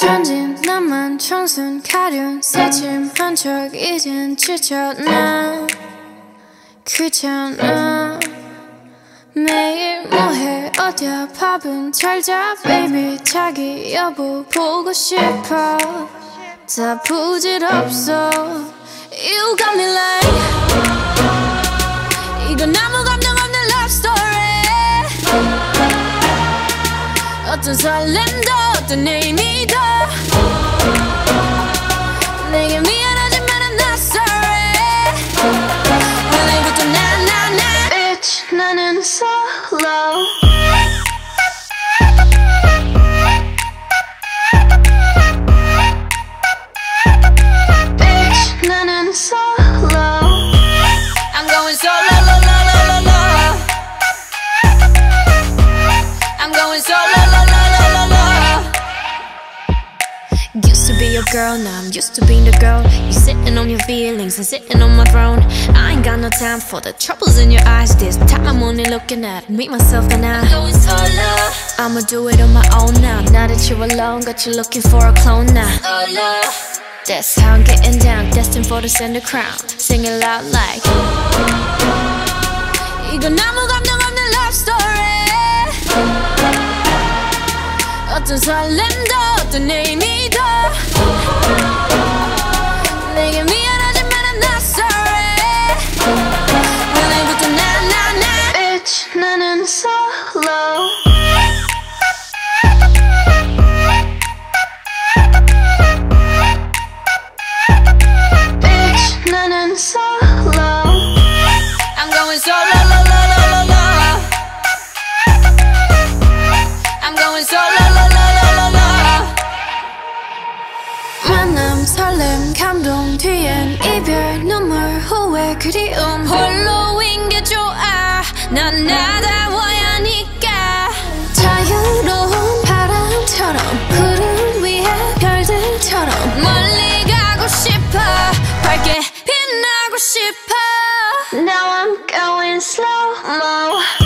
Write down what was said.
천진 나만 청순 가련 새침 한 척 이젠 지쳤나? 귀찮아. 매일 뭐해? 어디야? 밥은 잘자 baby. 자기 여보 보고 싶어. 다 부질없어. You got me like 이건 아무 감정 없는 love story. 어떤 설렘도 어떤 의미도 내게 미안하지만 I'm not sorry 오늘부터 나나나 Bitch 나는 solo Bitch 나는 solo I'm going solo lo lo lo lo lo I'm going solo Used to be your girl, now I'm used to being the girl. You sitting on your feelings and sitting on my throne. I ain't got no time for the troubles in your eyes. This time I'm only looking at me, myself, and I. Going solo. I'ma do it on my own now. Now that you're alone, got you looking for a clone now. Solo. That's how I'm getting down, destined for the center crown. Sing it loud like. 이건 아무 감정 없는 love story. 어떤 설렘도 어떤 so la la la la la la. I'm going so la la la la la la. 만남 설렘 감동 뒤엔 이별 눈물 후회 그리움. 홀로인 게 좋아. 난 나다워야 하니까. 자유로운 바람처럼 구름 위에 별들처럼. 멀리 가고 싶어. 밝게 빛나고 싶어. Now I'm going slow mo.